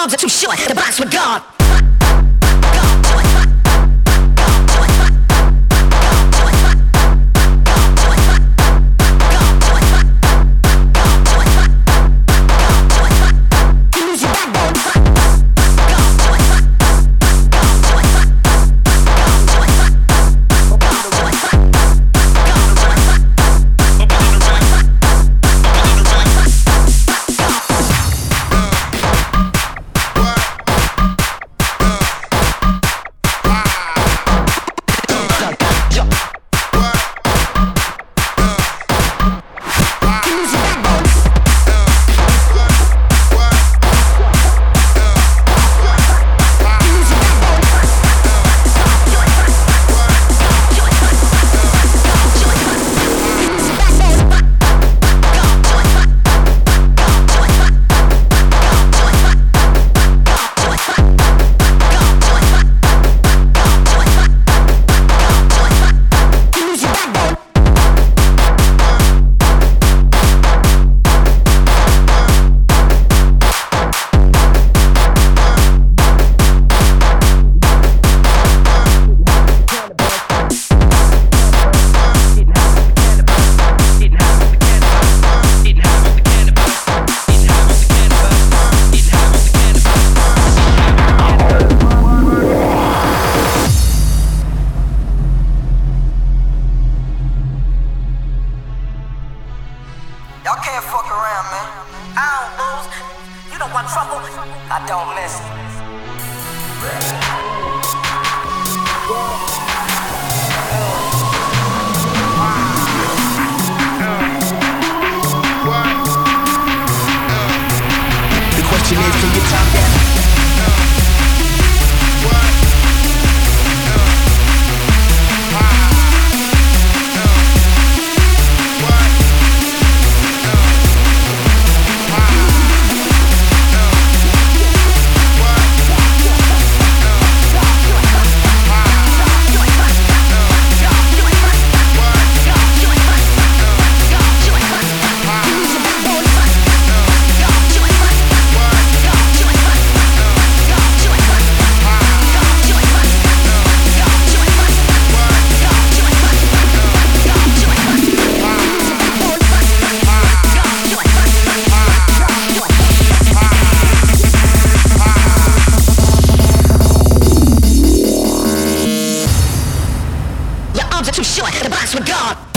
arms are too short to box with God. Y'all can't fuck around, man. I don't lose. You don't want trouble. I don't miss. The question is, can you top that? short, the box with God.